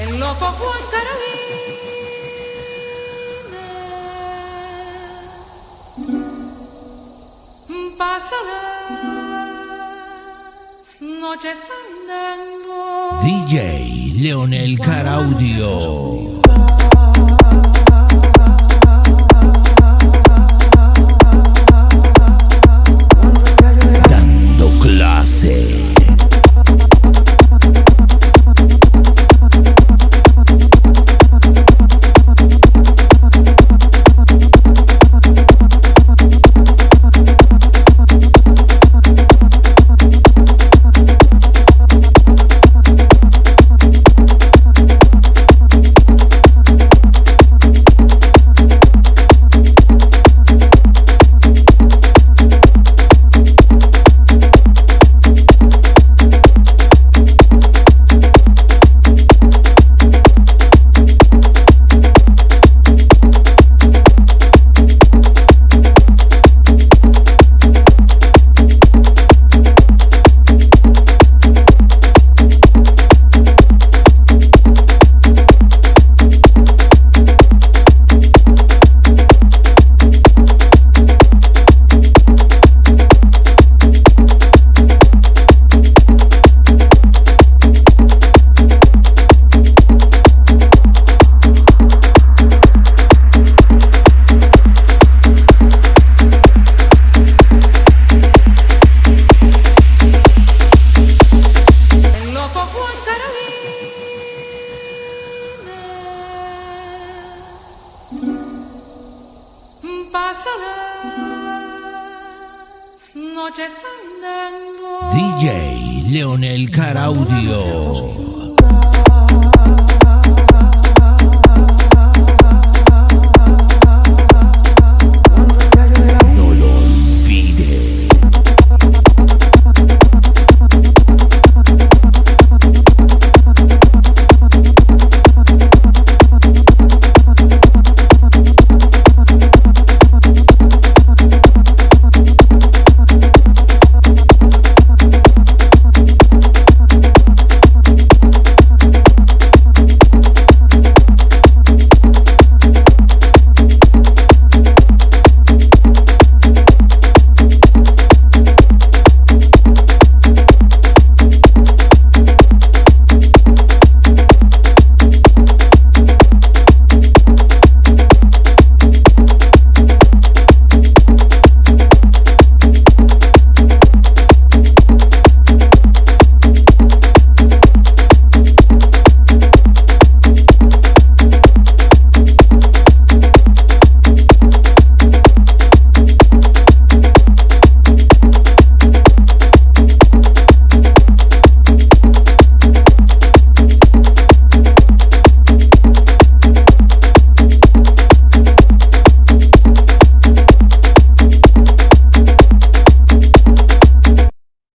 El loco Juan Carabine pasa las noches andando. DJ Leonel Caraudio. DJ Leonel Caraudio.